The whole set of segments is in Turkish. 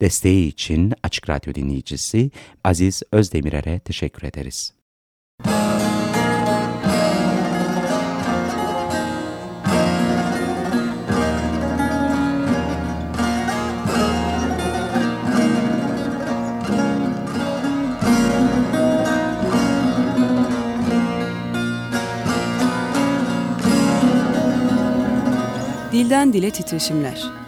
Desteği için Açık Radyo dinleyicisi Aziz Özdemirer'e teşekkür ederiz. Dilden Dile Titreşimler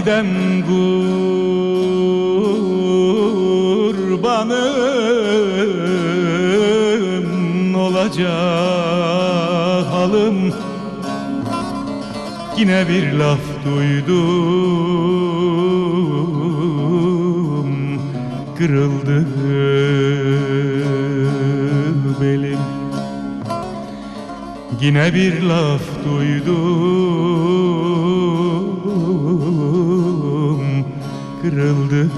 Zahidem kurbanım olacak halım. Yine bir laf duydum Kırıldı belim. Yine bir laf duydum Kırıldı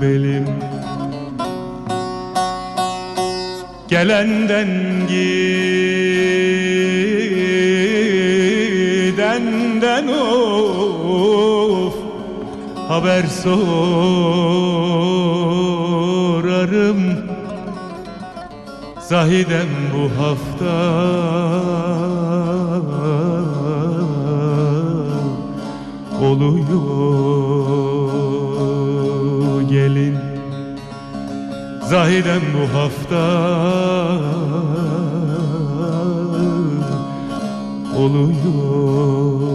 belim. Gelenden gidenden of Haber sorarım. Zahidem bu hafta oluyor Zahidem bu hafta oluyor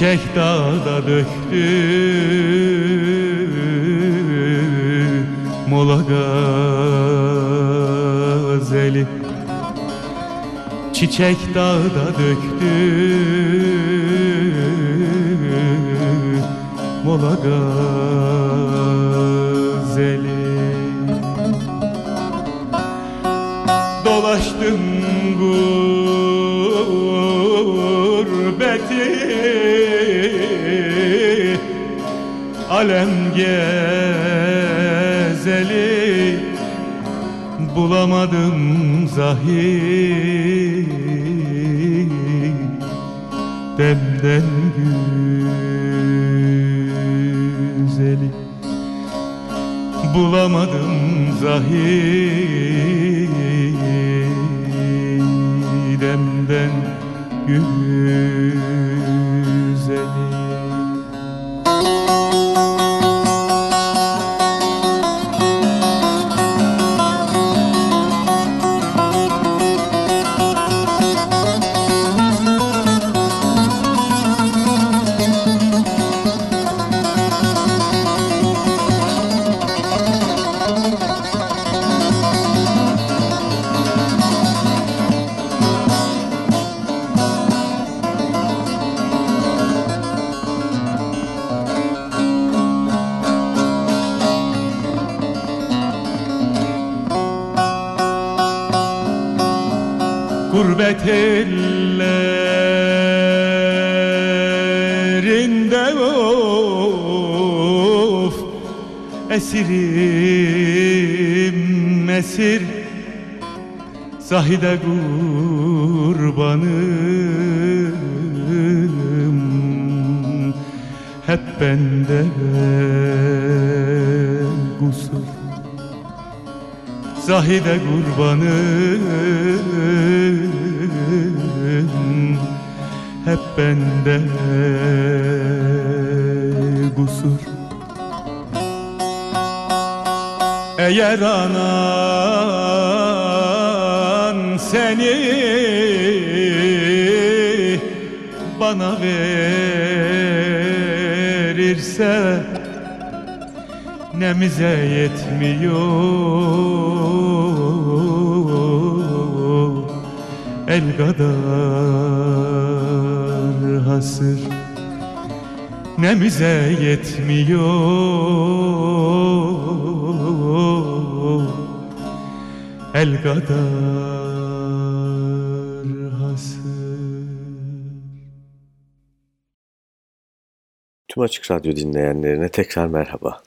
Çiçek dağda döktü. Mola gazeli Çiçek dağda döktü Alem gezeli Bulamadım zahir Demden güzeli Bulamadım zahir Demden güzeli Esirim esir Zahide kurbanım Hep bende kusur Zahide kurbanım Hep bende kusur Eğer anan seni bana verirse nemize yetmiyor? El kadar hasır nemize yetmiyor El kadar hasır Tüm Açık Radyo dinleyenlerine tekrar merhaba.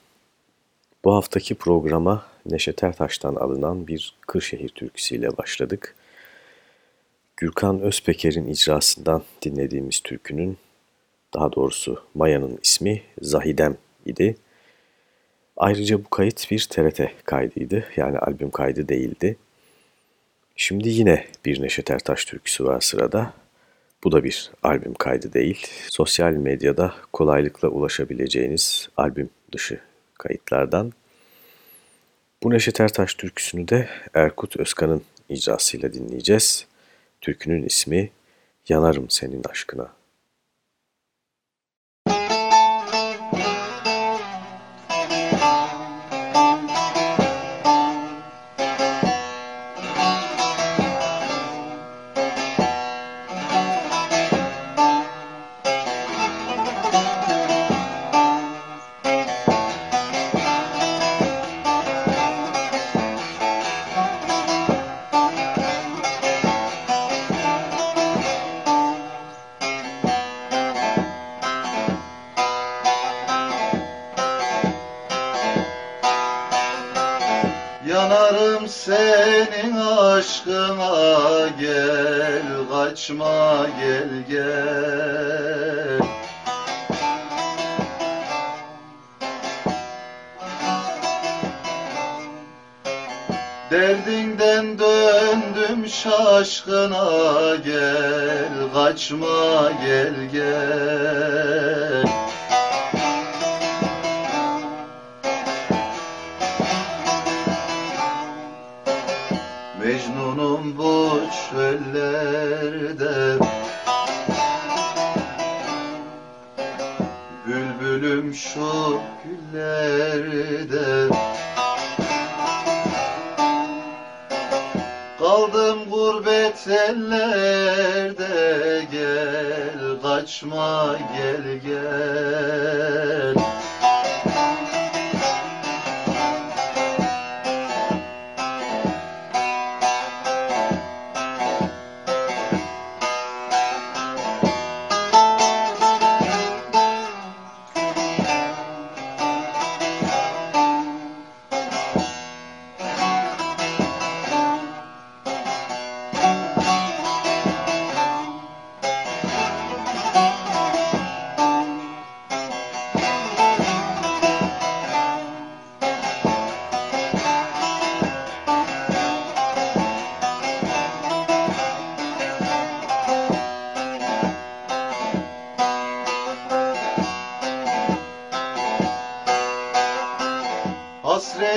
Bu haftaki programa Neşet Ertaş'tan alınan bir Kırşehir türküsüyle başladık. Gürkan Özpeker'in icrasından dinlediğimiz türkünün, daha doğrusu Maya'nın ismi Zahidem idi. Ayrıca bu kayıt bir TRT kaydıydı, yani albüm kaydı değildi. Şimdi yine bir Neşet Ertaş türküsü var sırada. Bu da bir albüm kaydı değil. Sosyal medyada kolaylıkla ulaşabileceğiniz albüm dışı kayıtlardan. Bu Neşet Ertaş türküsünü de Erkut Özkan'ın icrasıyla dinleyeceğiz. Türkünün ismi Yanarım Senin Aşkına. Aşkına gel kaçma gel gel. Derdinden döndüm şaşkına gel kaçma gel gel Kaçma gel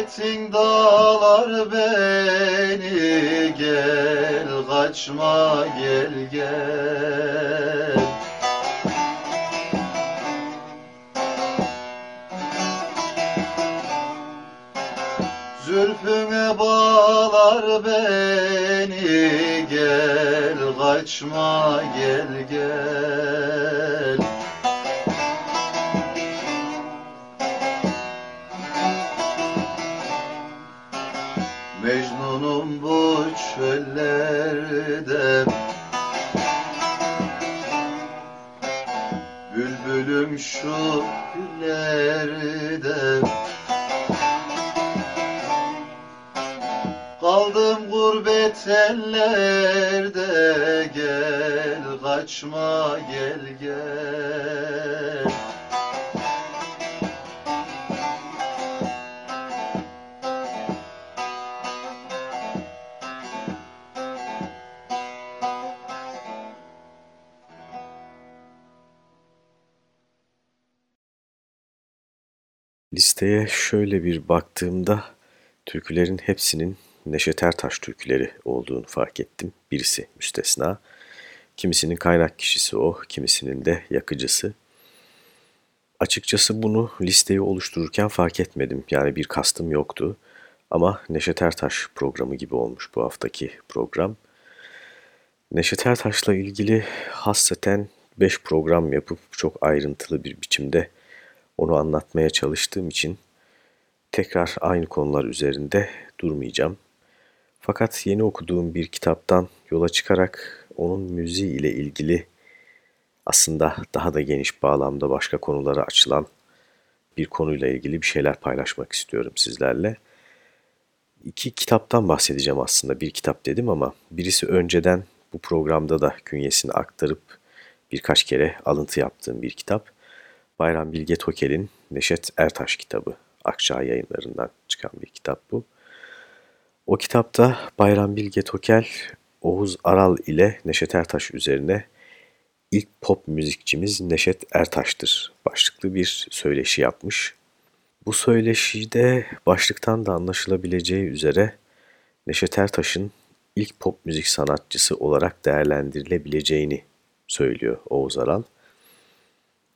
Hasretin dağlar beni gel kaçma gel gel. Zülfüne bağlar beni gel kaçma gel şöyle bir baktığımda türkülerin hepsinin Neşet Ertaş türküleri olduğunu fark ettim. Birisi müstesna. Kimisinin kaynak kişisi o, kimisinin de yakıcısı. Açıkçası bunu listeyi oluştururken fark etmedim. Yani bir kastım yoktu. Ama Neşet Ertaş programı gibi olmuş bu haftaki program. Neşet Ertaş'la ilgili hasreten 5 program yapıp çok ayrıntılı bir biçimde onu anlatmaya çalıştığım için tekrar aynı konular üzerinde durmayacağım. Fakat yeni okuduğum bir kitaptan yola çıkarak onun müziği ile ilgili aslında daha da geniş bağlamda başka konulara açılan bir konuyla ilgili bir şeyler paylaşmak istiyorum sizlerle. İki kitaptan bahsedeceğim aslında. Bir kitap dedim ama birisi önceden bu programda da künyesini aktarıp birkaç kere alıntı yaptığım bir kitap. Bayram Bilge Tokel'in Neşet Ertaş kitabı. Akçağ yayınlarından çıkan bir kitap bu. O kitapta Bayram Bilge Tokel, Oğuz Aral ile Neşet Ertaş üzerine ilk pop müzikçimiz Neşet Ertaş'tır başlıklı bir söyleşi yapmış. Bu söyleşide başlıktan da anlaşılabileceği üzere Neşet Ertaş'ın ilk pop müzik sanatçısı olarak değerlendirilebileceğini söylüyor Oğuz Aral.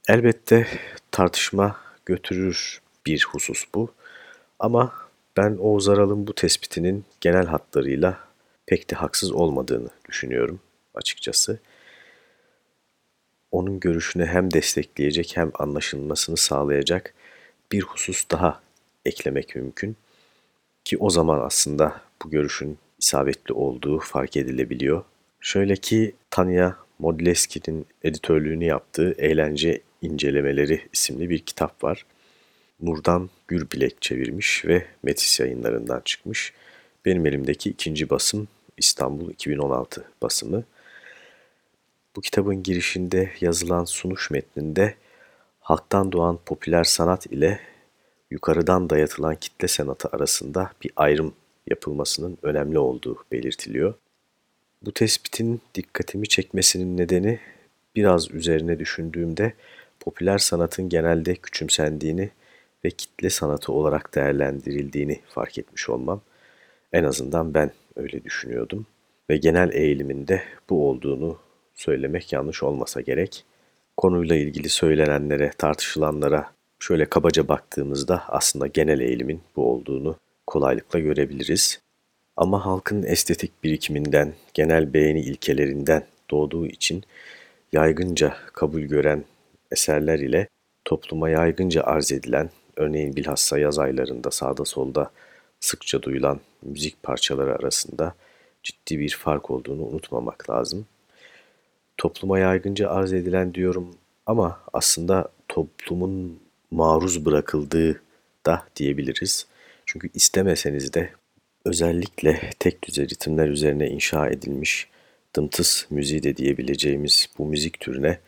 Elbette tartışma götürür bir husus bu. Ama ben Oğuz Aral'ın bu tespitinin genel hatlarıyla pek de haksız olmadığını düşünüyorum açıkçası. Onun görüşünü hem destekleyecek hem anlaşılmasını sağlayacak bir husus daha eklemek mümkün. Ki o zaman aslında bu görüşün isabetli olduğu fark edilebiliyor. Şöyle ki Tanya Modleski'nin editörlüğünü yaptığı Eğlence İncelemeleri isimli bir kitap var. Nurdan Gürbilek çevirmiş ve Metis yayınlarından çıkmış. Benim elimdeki ikinci basım İstanbul 2016 basımı. Bu kitabın girişinde yazılan sunuş metninde halktan doğan popüler sanat ile yukarıdan dayatılan kitle sanatı arasında bir ayrım yapılmasının önemli olduğu belirtiliyor. Bu tespitin dikkatimi çekmesinin nedeni biraz üzerine düşündüğümde popüler sanatın genelde küçümsendiğini ve kitle sanatı olarak değerlendirildiğini fark etmiş olmam. En azından ben öyle düşünüyordum ve genel eğiliminde bu olduğunu söylemek yanlış olmasa gerek. Konuyla ilgili söylenenlere, tartışılanlara şöyle kabaca baktığımızda aslında genel eğilimin bu olduğunu kolaylıkla görebiliriz. Ama halkın estetik birikiminden, genel beğeni ilkelerinden doğduğu için yaygınca kabul gören eserler ile topluma yaygınca arz edilen, örneğin bilhassa yaz aylarında sağda solda sıkça duyulan müzik parçaları arasında ciddi bir fark olduğunu unutmamak lazım. Topluma yaygınca arz edilen diyorum ama aslında toplumun maruz bırakıldığı da diyebiliriz. Çünkü istemeseniz de özellikle tek düze ritimler üzerine inşa edilmiş dımtıs müziği de diyebileceğimiz bu müzik türüne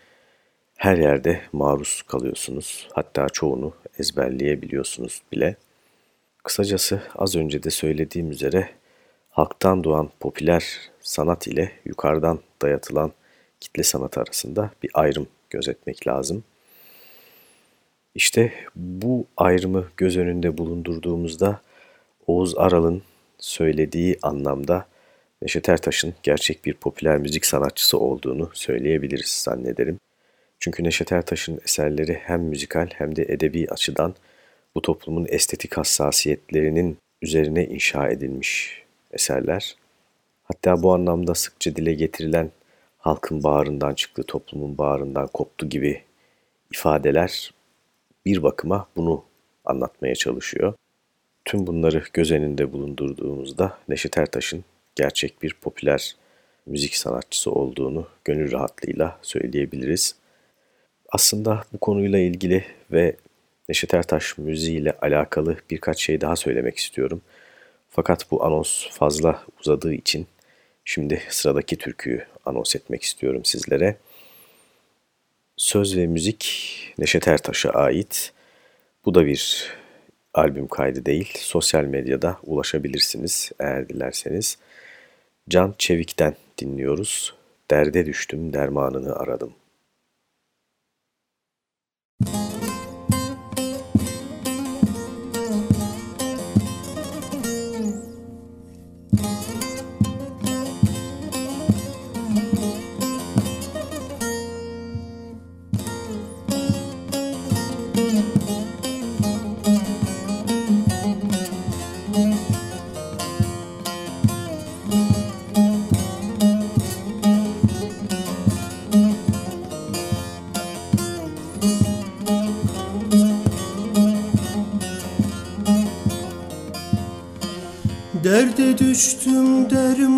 her yerde maruz kalıyorsunuz. Hatta çoğunu ezberleyebiliyorsunuz bile. Kısacası az önce de söylediğim üzere halktan doğan popüler sanat ile yukarıdan dayatılan kitle sanat arasında bir ayrım gözetmek lazım. İşte bu ayrımı göz önünde bulundurduğumuzda Oğuz Aral'ın söylediği anlamda Neşet Ertaş'ın gerçek bir popüler müzik sanatçısı olduğunu söyleyebiliriz zannederim. Çünkü Neşet Ertaş'ın eserleri hem müzikal hem de edebi açıdan bu toplumun estetik hassasiyetlerinin üzerine inşa edilmiş eserler. Hatta bu anlamda sıkça dile getirilen halkın bağrından çıktı, toplumun bağrından koptu gibi ifadeler bir bakıma bunu anlatmaya çalışıyor. Tüm bunları göz önünde bulundurduğumuzda Neşet Ertaş'ın gerçek bir popüler müzik sanatçısı olduğunu gönül rahatlığıyla söyleyebiliriz. Aslında bu konuyla ilgili ve Neşet Ertaş müziğiyle alakalı birkaç şey daha söylemek istiyorum. Fakat bu anons fazla uzadığı için şimdi sıradaki türküyü anons etmek istiyorum sizlere. Söz ve müzik Neşet Ertaş'a ait. Bu da bir albüm kaydı değil. Sosyal medyada ulaşabilirsiniz eğer dilerseniz. Can Çevik'ten dinliyoruz. Derde düştüm, dermanını aradım. Düştüm dermanını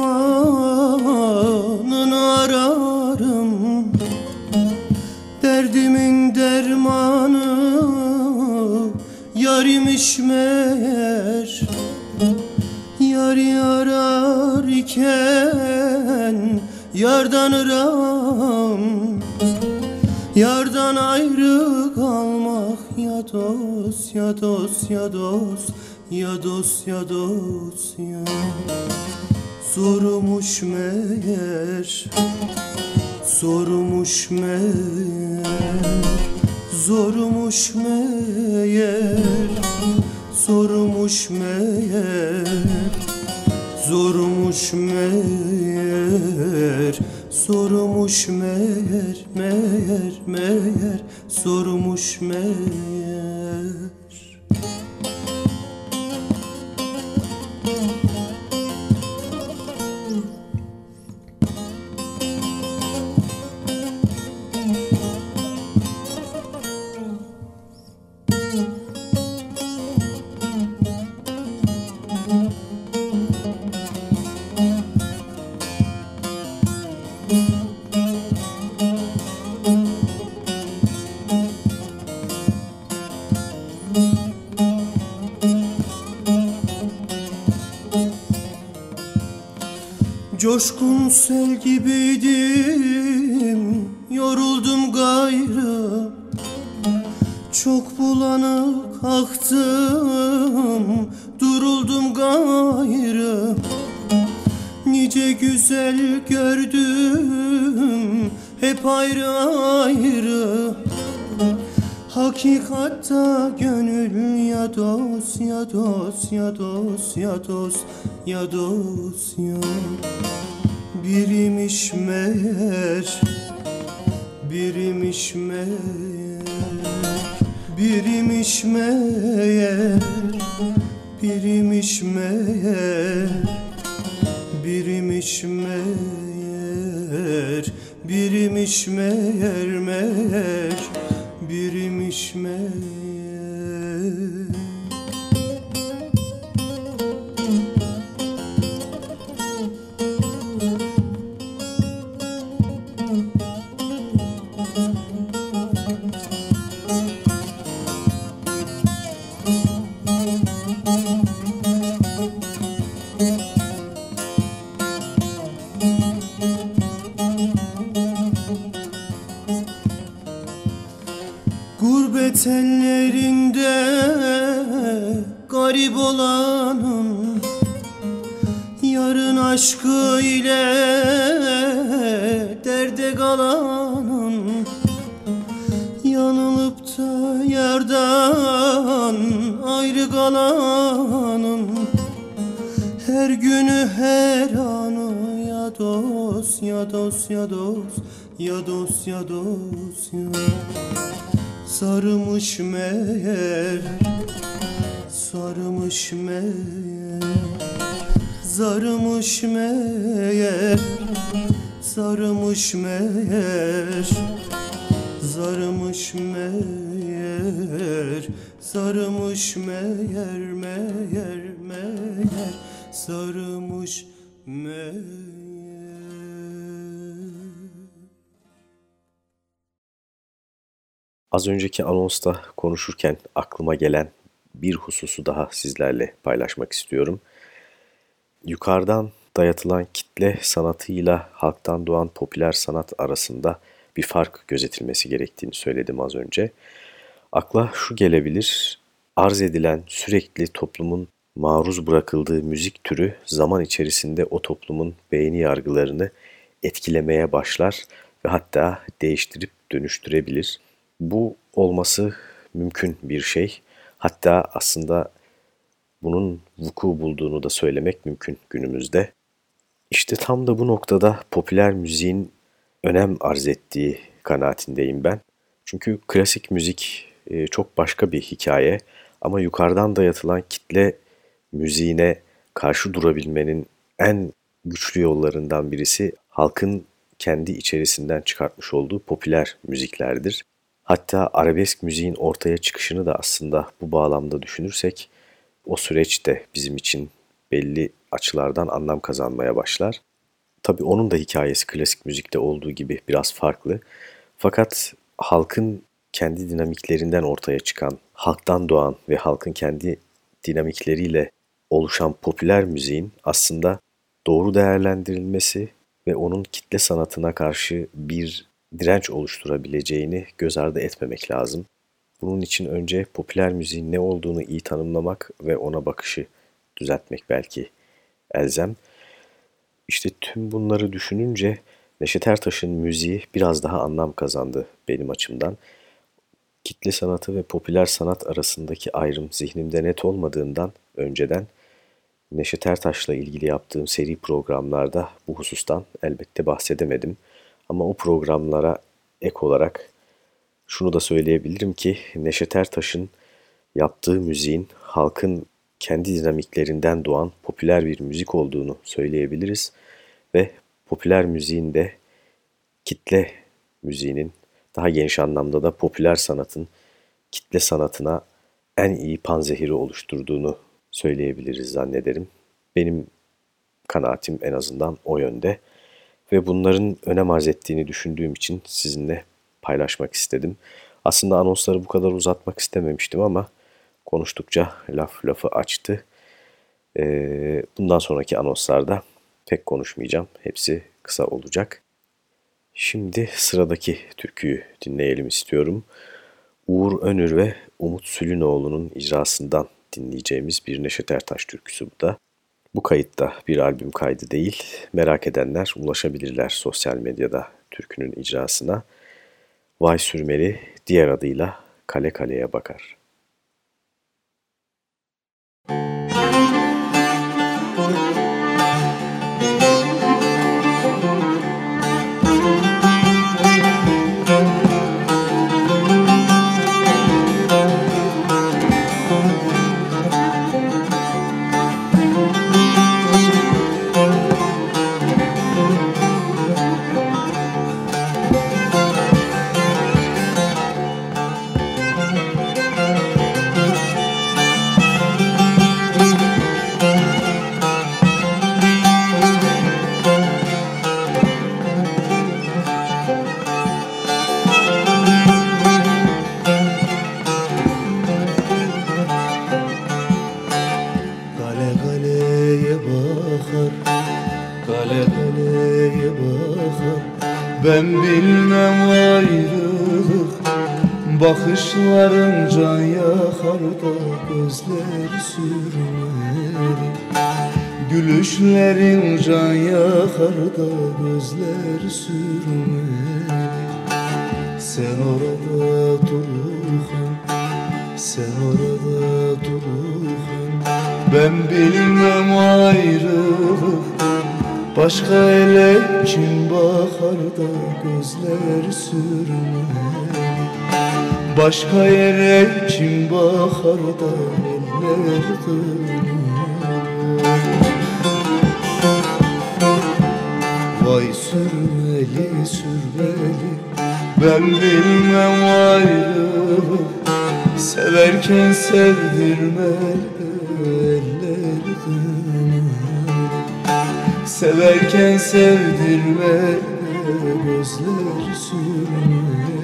ararım Derdimin dermanı yarimiş meğer. Yar ararken yardan ıram Yardan ayrı kalmak. Ya dost ya dost ya dost ya dost ya dost ya. Sormuş meğer Sormuş meğer. Zormuş meğer Sormuş meğer. Zormuş meğer Sormuş meğer Meğer meğer. Sormuş meğer Coşkun sel gibiydim Yoruldum gayrı. Çok bulanık aktım Duruldum gayrı. Nice güzel gördüm Hep ayrı ayrı. Hakikatta gönül ya dost ya dost ya dost ya dost ya dost ya Birimiş meğer Birimiş meğer Birimiş meğer Birimiş meğer Birimiş meğer Birimiş meğer meğer Birimiş meğer Gurbet ellerinde garip olanın Yarın aşkı ile derde kalanın Yanılıp da yardan ayrı kalanın Her günü her anı ya dost ya dost ya dost Ya dost ya dost ya Sarmış meğer Sarmış meğer Zarmış meğer Sarmış meğer Zarmış meğer Sarmış meğer meğer meğer Sarmış meğer Az önceki anonsta konuşurken aklıma gelen bir hususu daha sizlerle paylaşmak istiyorum. Yukarıdan dayatılan kitle sanatıyla halktan doğan popüler sanat arasında bir fark gözetilmesi gerektiğini söyledim az önce. Akla şu gelebilir, arz edilen sürekli toplumun maruz bırakıldığı müzik türü zaman içerisinde o toplumun beğeni yargılarını etkilemeye başlar ve hatta değiştirip dönüştürebilir. Bu olması mümkün bir şey. Hatta aslında bunun vuku bulduğunu da söylemek mümkün günümüzde. İşte tam da bu noktada popüler müziğin önem arz ettiği kanaatindeyim ben. Çünkü klasik müzik e, çok başka bir hikaye ama yukarıdan dayatılan kitle müziğine karşı durabilmenin en güçlü yollarından birisi halkın kendi içerisinden çıkartmış olduğu popüler müziklerdir. Hatta arabesk müziğin ortaya çıkışını da aslında bu bağlamda düşünürsek o süreç de bizim için belli açılardan anlam kazanmaya başlar. Tabi onun da hikayesi klasik müzikte olduğu gibi biraz farklı. Fakat halkın kendi dinamiklerinden ortaya çıkan, halktan doğan ve halkın kendi dinamikleriyle oluşan popüler müziğin aslında doğru değerlendirilmesi ve onun kitle sanatına karşı bir direnç oluşturabileceğini göz ardı etmemek lazım. Bunun için önce popüler müziğin ne olduğunu iyi tanımlamak ve ona bakışı düzeltmek belki elzem. İşte tüm bunları düşününce Neşet Ertaş'ın müziği biraz daha anlam kazandı benim açımdan. Kitle sanatı ve popüler sanat arasındaki ayrım zihnimde net olmadığından önceden Neşet Ertaş'la ilgili yaptığım seri programlarda bu husustan elbette bahsedemedim. Ama o programlara ek olarak şunu da söyleyebilirim ki Neşet Ertaş'ın yaptığı müziğin halkın kendi dinamiklerinden doğan popüler bir müzik olduğunu söyleyebiliriz ve popüler müziğin de kitle müziğinin daha geniş anlamda da popüler sanatın kitle sanatına en iyi panzehiri oluşturduğunu söyleyebiliriz zannederim. Benim kanaatim en azından o yönde ve bunların önem arz ettiğini düşündüğüm için sizinle paylaşmak istedim. Aslında anonsları bu kadar uzatmak istememiştim ama konuştukça laf lafı açtı. Ee, bundan sonraki anonslarda pek konuşmayacağım. Hepsi kısa olacak. Şimdi sıradaki türküyü dinleyelim istiyorum. Uğur Önür ve Umut Sülünoğlu'nun icrasından dinleyeceğimiz bir Neşet Ertaş türküsü bu da. Bu kayıtta bir albüm kaydı değil. Merak edenler ulaşabilirler sosyal medyada türkünün icrasına. Vay Sürmeli diğer adıyla Kale Kale'ye bakar. Gözler sürmeli Gülüşlerin can yakar da gözler sürmeli Sen orada dururken Sen orada dururken Ben bilmem ayrılık Başka ele kim bakar da gözler sürmeli Başka yere kim bakar da eller Vay sürmeli sürmeli Ben bilmem ayrılık Severken sevdirmeli eller Severken sevdirmeli gözler sürmeli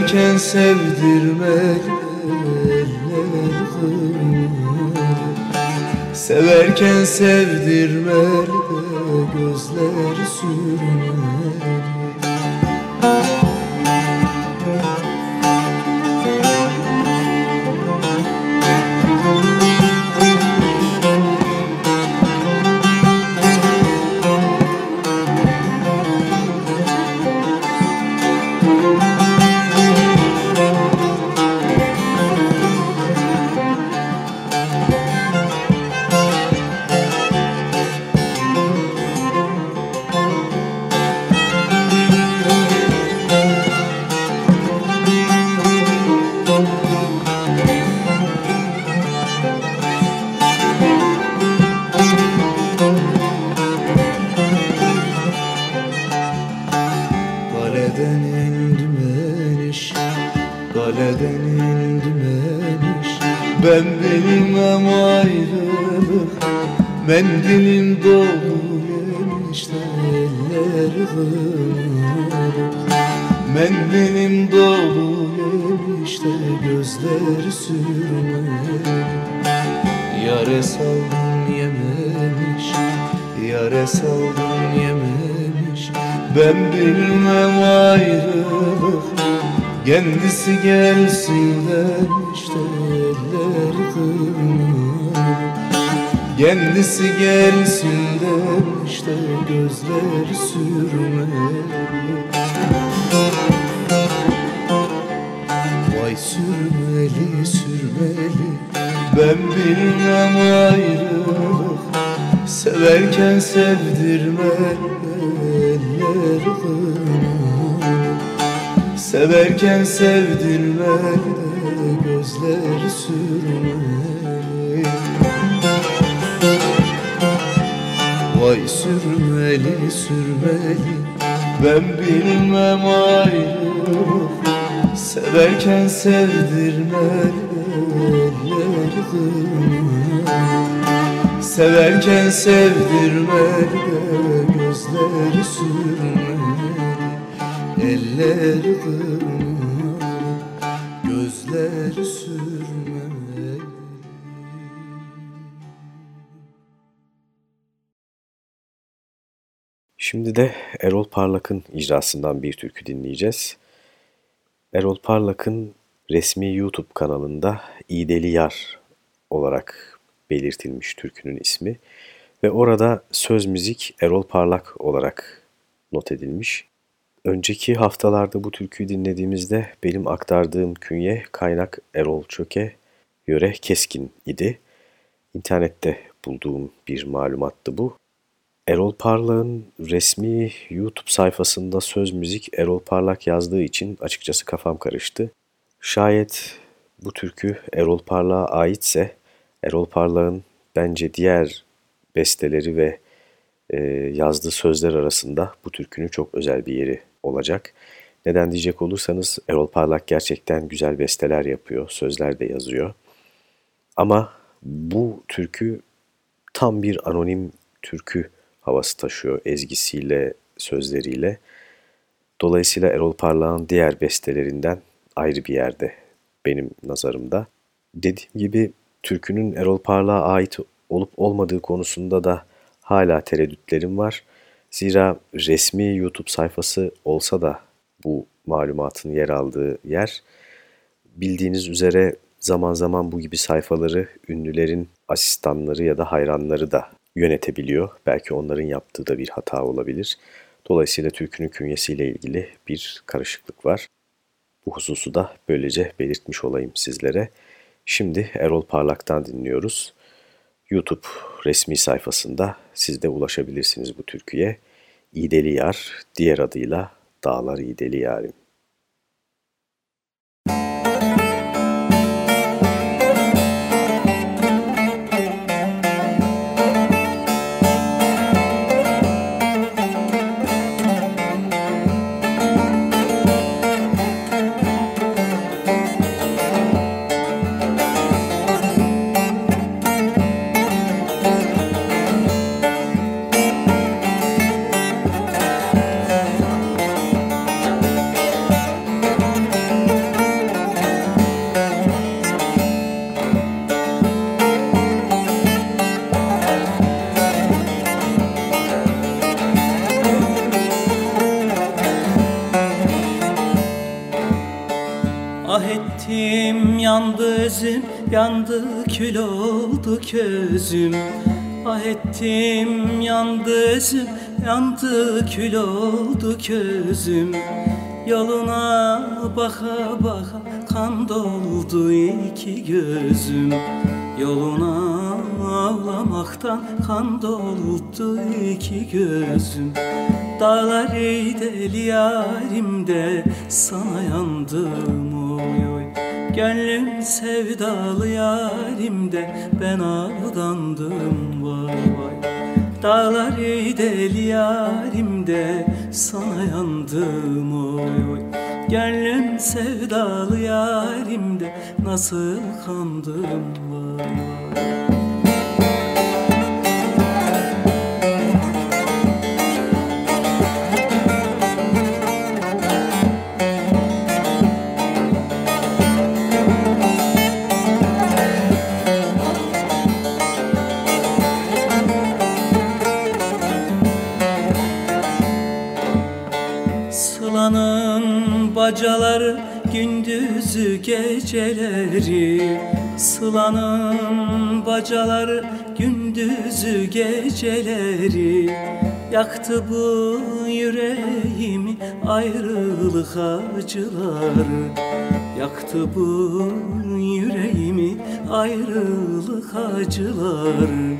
Severken sevdirmeli eller kırmalı Severken sevdirmeli gözler sürmeli sürmeli sürmeli. Ben bilmem ayrılık Severken sevdirmeli. Eller Severken sevdirmeli gözler sürmeli. Vay sürmeli sürmeli. Ben bilmem ayrılık Severken kırmalı Severken sevdirmeli gözler sürmeli Eller kırmalı gözler sürmeli Şimdi de Erol Parlak'ın icrasından bir türkü dinleyeceğiz. Erol Parlak'ın resmi YouTube kanalında İdeli Yar olarak belirtilmiş türkünün ismi ve orada söz müzik Erol Parlak olarak not edilmiş. Önceki haftalarda bu türküyü dinlediğimizde benim aktardığım künye kaynak Erol Çöke, yöre Keskin idi. İnternette bulduğum bir malumattı bu. Erol Parlak'ın resmi YouTube sayfasında söz müzik Erol Parlak yazdığı için açıkçası kafam karıştı. Şayet bu türkü Erol Parlak'a aitse Erol Parlak'ın bence diğer besteleri ve e, yazdığı sözler arasında bu türkünün çok özel bir yeri olacak. Neden diyecek olursanız Erol Parlak gerçekten güzel besteler yapıyor, sözler de yazıyor. Ama bu türkü tam bir anonim türkü havası taşıyor ezgisiyle, sözleriyle. Dolayısıyla Erol Parlak'ın diğer bestelerinden ayrı bir yerde benim nazarımda. Dediğim gibi türkünün Erol Parlak'a ait olup olmadığı konusunda da hala tereddütlerim var. Zira resmi YouTube sayfası olsa da bu malumatın yer aldığı yer bildiğiniz üzere zaman zaman bu gibi sayfaları ünlülerin asistanları ya da hayranları da yönetebiliyor. Belki onların yaptığı da bir hata olabilir. Dolayısıyla türkünün künyesiyle ilgili bir karışıklık var. Bu hususu da böylece belirtmiş olayım sizlere. Şimdi Erol Parlak'tan dinliyoruz. YouTube resmi sayfasında siz de ulaşabilirsiniz bu türküye. İdeli Yar, diğer adıyla Dağlar İdeli Yarim. Közüm Ah ettim yandı özüm yandı kül oldu közüm Yoluna baka baka kan doldu iki gözüm. Yoluna ağlamaktan kan doldu iki gözüm. Dağlar deli yarimde sana yandım Gönlüm sevdalı yarimde ben aldandım vay vay. Dağlar deli yarimde sana yandım oy oy. Gönlüm sevdalı yarimde nasıl kandım vay vay bacaları gündüzü geceleri. Sılanın bacaları gündüzü geceleri. Yaktı bu yüreğimi ayrılık acıları. Yaktı bu yüreğimi ayrılık acıları.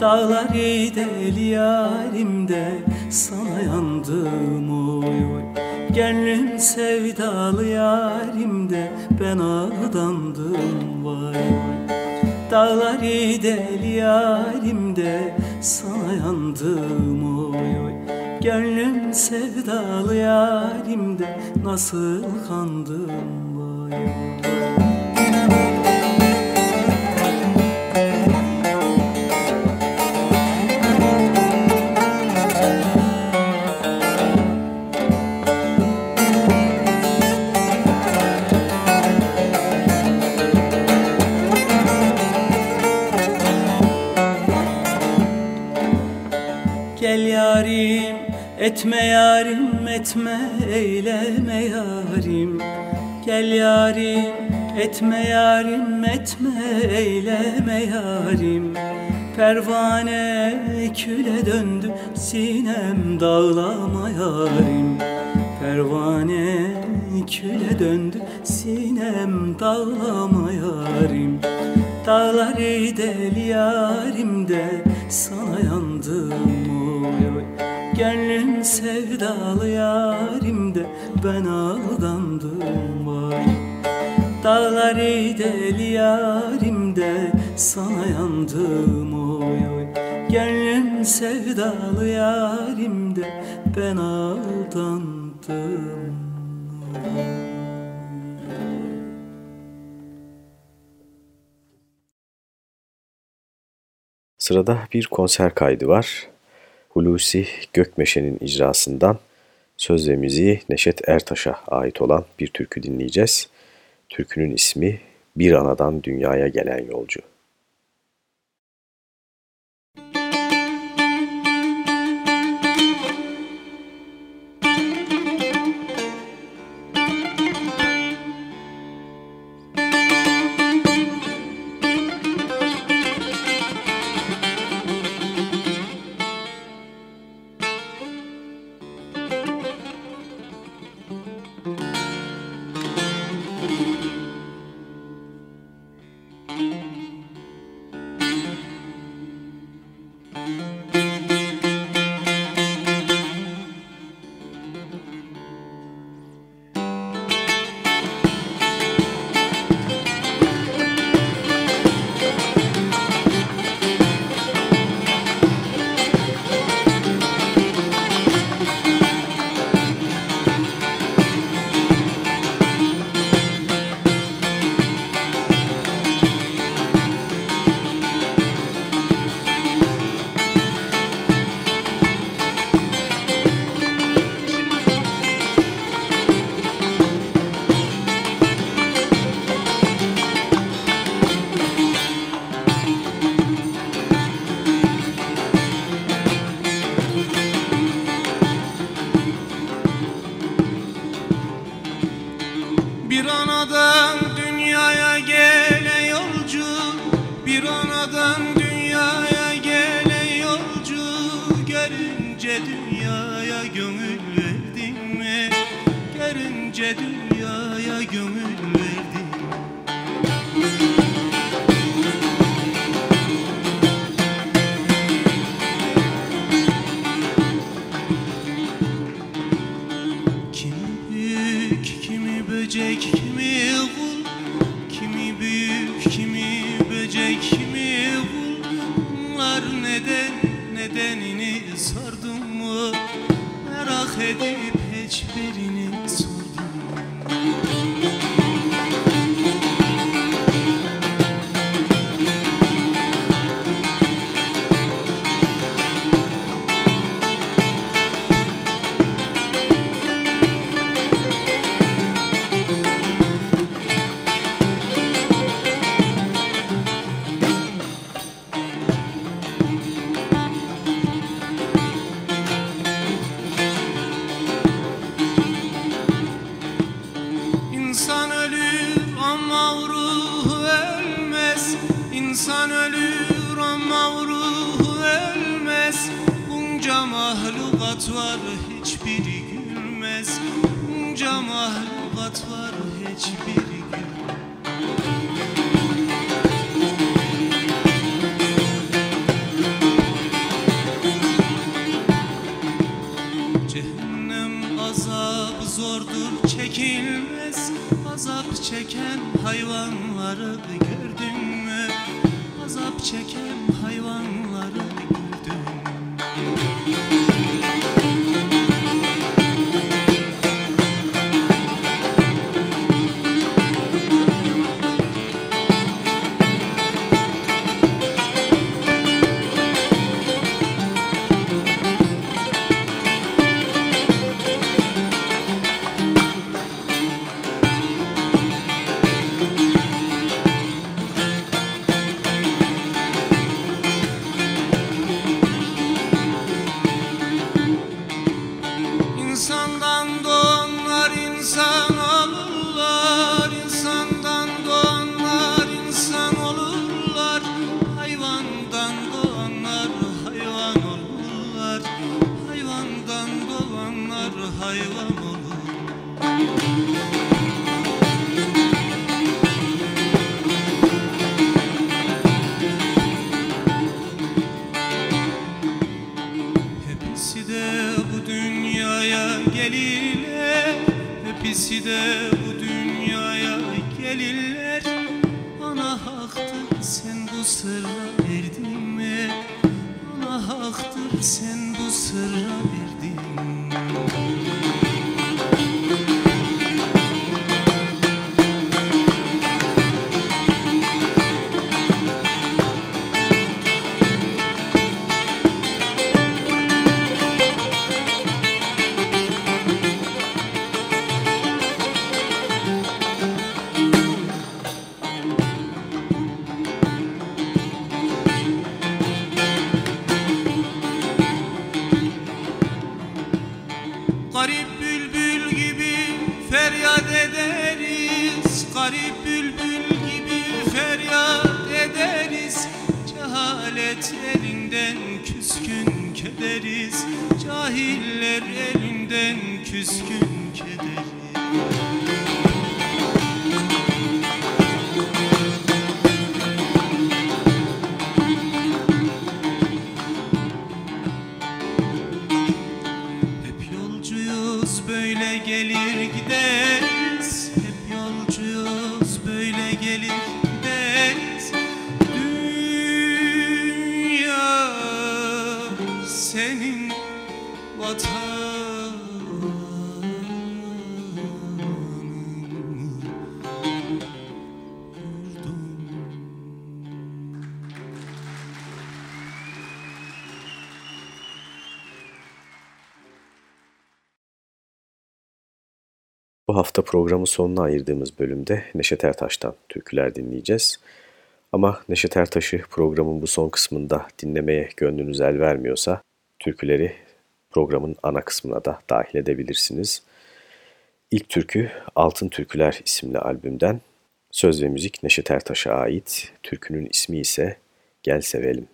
Dağlar deli yarimde sana yandım oy oy Gönlüm sevdalı yarimde ben aldandım vay vay. Dağlar deli yarimde sana yandım oy oy. Gönlüm sevdalı yarimde nasıl kandım vay vay Etme yarim etme eyleme yarim. Gel yarim etme yarim etme eyleme yarim. Pervane küle döndü sinem dağlama yarim. Pervane küle döndü sinem dağlama yarim. Dağları deli yarim de sana yandım Gönlüm sevdalı yarimde ben aldandım var Dağları deli yarimde sana yandım oy oy. Gönlüm sevdalı yarimde ben aldandım Sırada bir konser kaydı var. Hulusi Gökmeşe'nin icrasından söz ve müziği Neşet Ertaş'a ait olan bir türkü dinleyeceğiz. Türkünün ismi Bir Anadan Dünyaya Gelen Yolcu. büyük, kimi böcek, kimi kul. Kimi büyük, kimi böcek, kimi kul. Bunlar neden, nedenini sordum mu? Merak edip hafta programın sonuna ayırdığımız bölümde Neşet Ertaş'tan türküler dinleyeceğiz. Ama Neşet Ertaş'ı programın bu son kısmında dinlemeye gönlünüz el vermiyorsa türküleri programın ana kısmına da dahil edebilirsiniz. İlk türkü Altın Türküler isimli albümden. Söz ve müzik Neşet Ertaş'a ait. Türkünün ismi ise Gel Sevelim.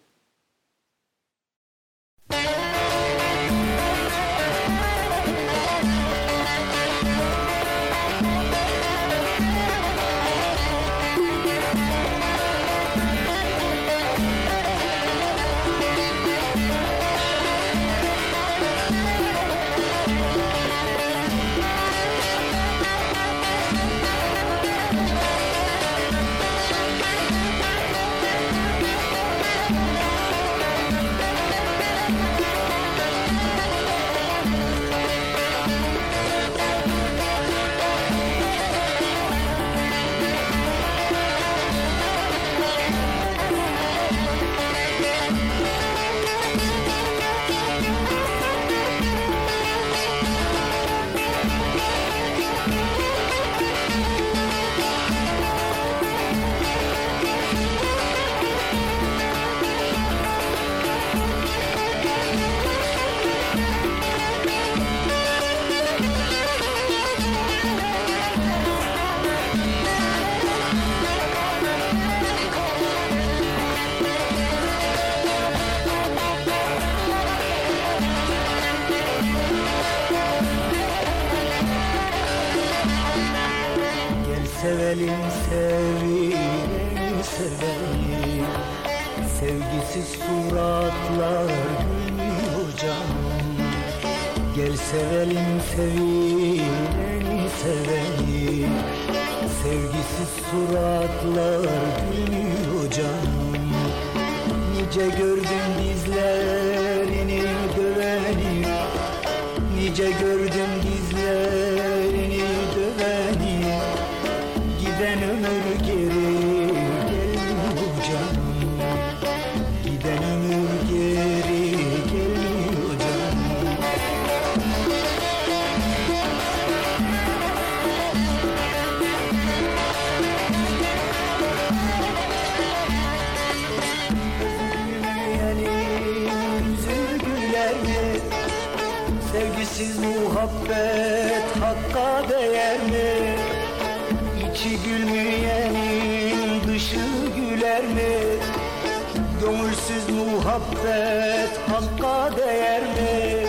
Muhabbet hakka değer mi?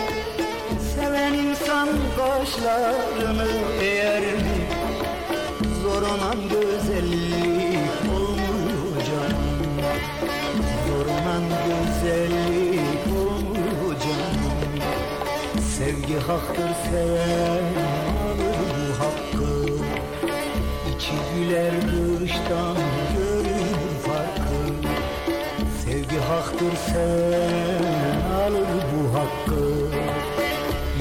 Seven insan kaşlarını eğer mi? Zor olan güzellik olmuyor canım Zorunan güzellik olmuyor canım Sevgi haktır seven alır bu hakkı İçi güler dıştan haktır seven alır bu hakkı.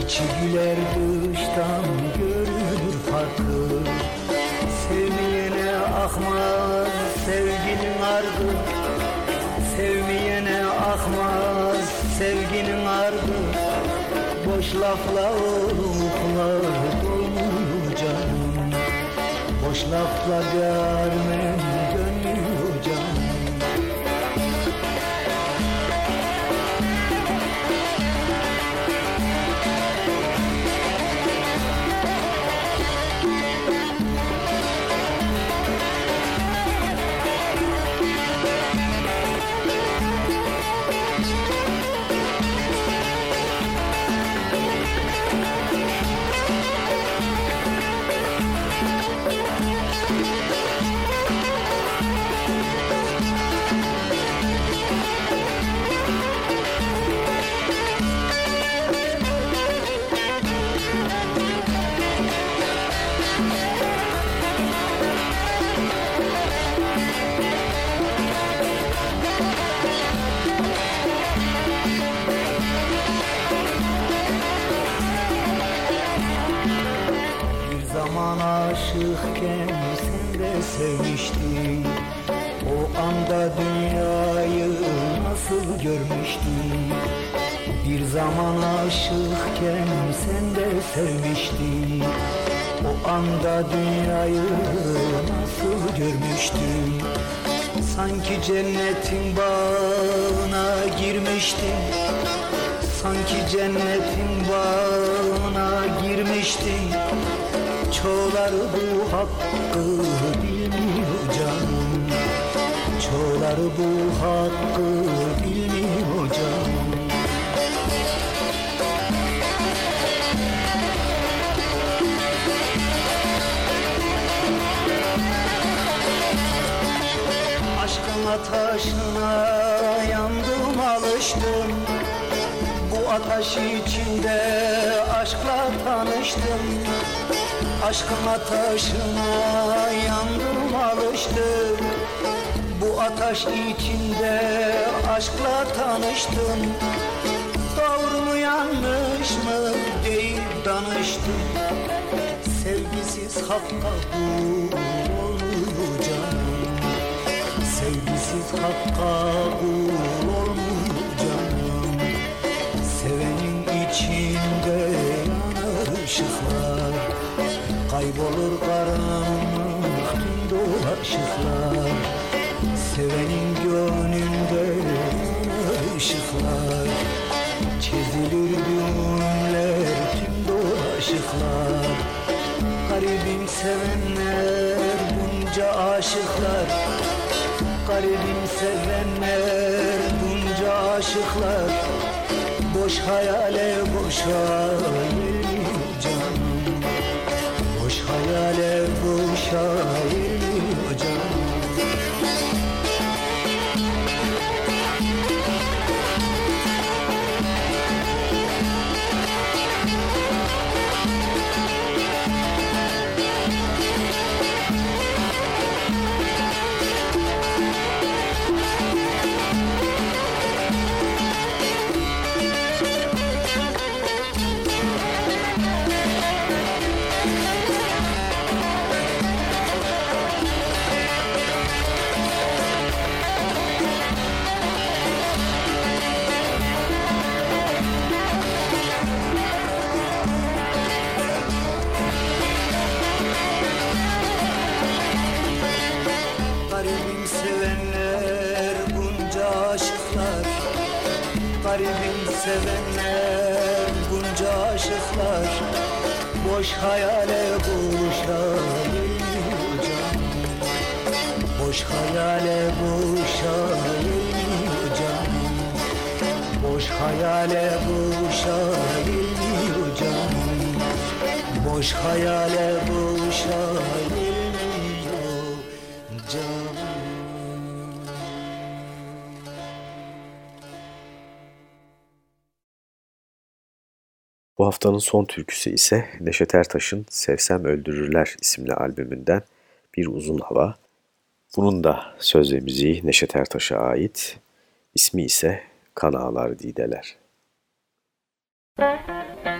İçi güler dıştan görür farkı. Sevmeyene akmaz sevginin ardı. Sevmeyene akmaz sevginin ardı. Boş lafla oluklar dolmuyor canım. Boş lafla görmem aşıkken sen de sevmiştin. O anda dünyayı nasıl görmüştün? Bir zaman aşıkken sen de sevmiştin. O anda dünyayı nasıl görmüştün? Sanki cennetin bağına girmiştin. Sanki cennetin bağına girmiştin Çoğları bu hakkı bilmiyor canım. Çoğları bu hakkı bilmiyor canım. Aşkın ateşine yandım alıştım. Bu ateş içinde aşkla tanıştım Aşkın ateşine yandım alıştım Bu ateş içinde aşkla tanıştım. Doğru mu yanlış mı deyip danıştım. Sevgisiz hakka kul olmuyor canım. Sevgisiz hakka kul olmuyor canım. Sevenin içinde yanar Kaybolur karanlık tüm dolaşıklar Sevenin gönlünde ışıklar. Çizilir düğümler tüm dolaşıklar Garibim sevenler bunca aşıklar. Garibim sevenler bunca aşıklar. Boş hayale boşa boşa sevenler bunca aşıklar Boş hayale boşa geliyor canım Boş hayale boşa geliyor canım Boş hayale boşa geliyor canım Boş hayale boşa Bu haftanın son türküsü ise Neşet Ertaş'ın Sevsem Öldürürler isimli albümünden bir uzun hava. Bunun da söz ve müziği Neşet Ertaş'a ait. İsmi ise Kan Ağlar Dideler. Thank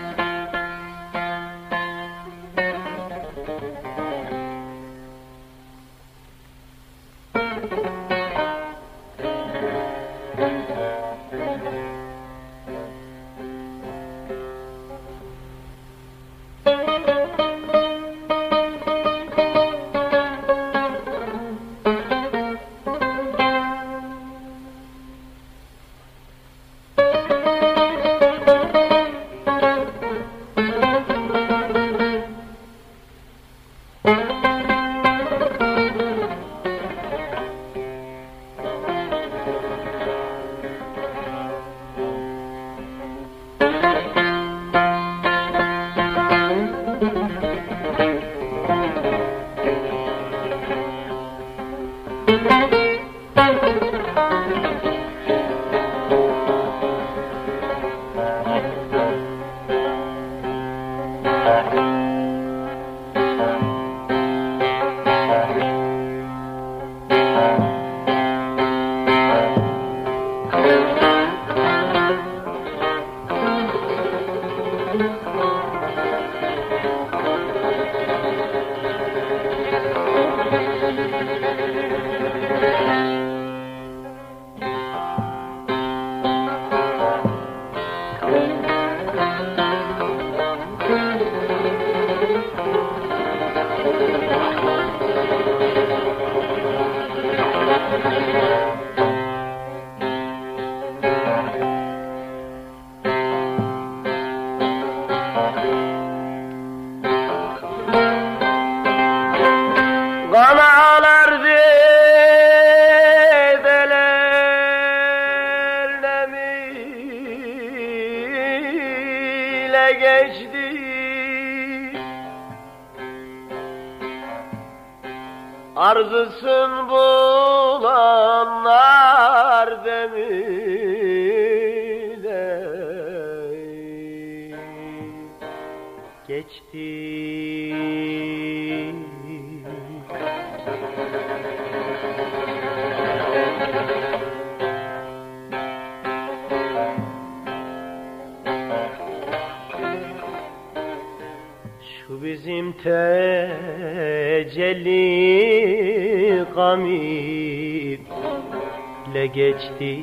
geçti.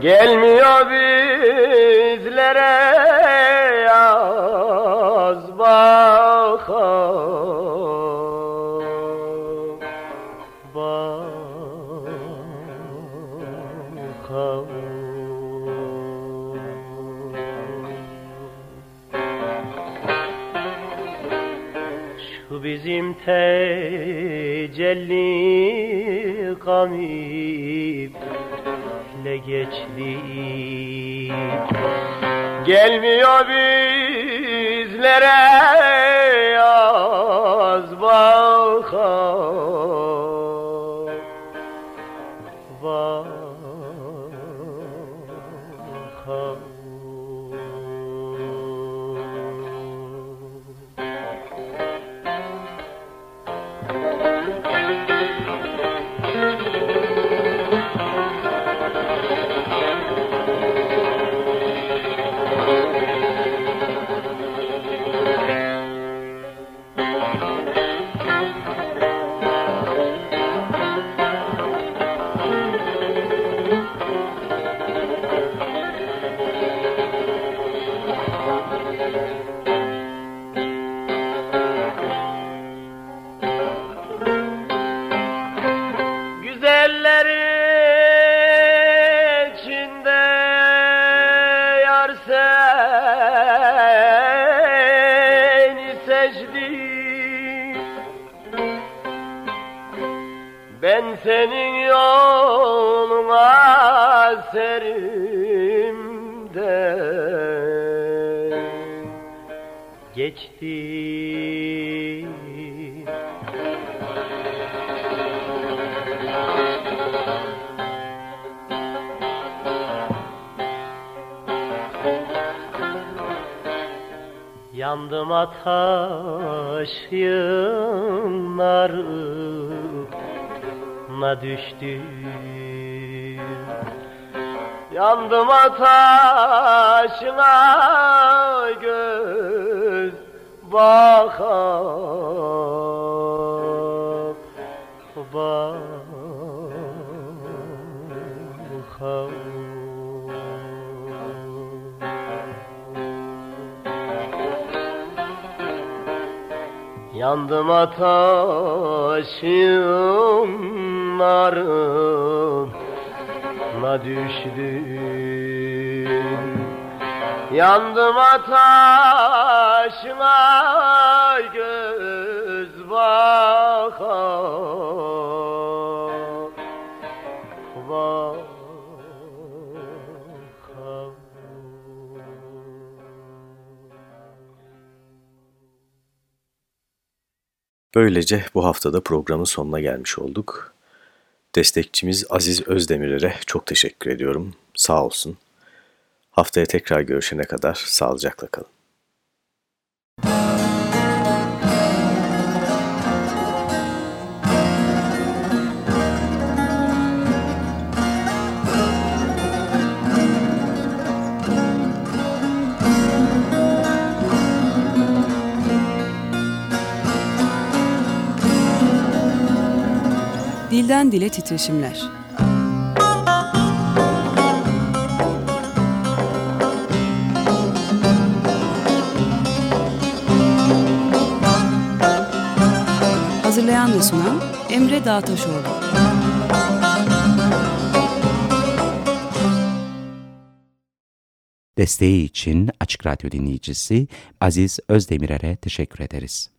Gelmiyor bizlere yaz Şu bizim tecelli geçti Gelmiyor bizlere serimden geçti. Yandım ataş yığınlarına düştüm Yandım ataşına göz bakam Yandım ataşım narına düştüm Yandım ataşına göz bakam Böylece bu haftada programın sonuna gelmiş olduk. Destekçimiz Aziz Özdemir'e çok teşekkür ediyorum. Sağ olsun. Haftaya tekrar görüşene kadar sağlıcakla kalın. Dilden dile titreşimler. Hazırlayan ve sunan Emre Dağtaşoğlu. Desteği için Açık Radyo dinleyicisi Aziz Özdemirer'e teşekkür ederiz.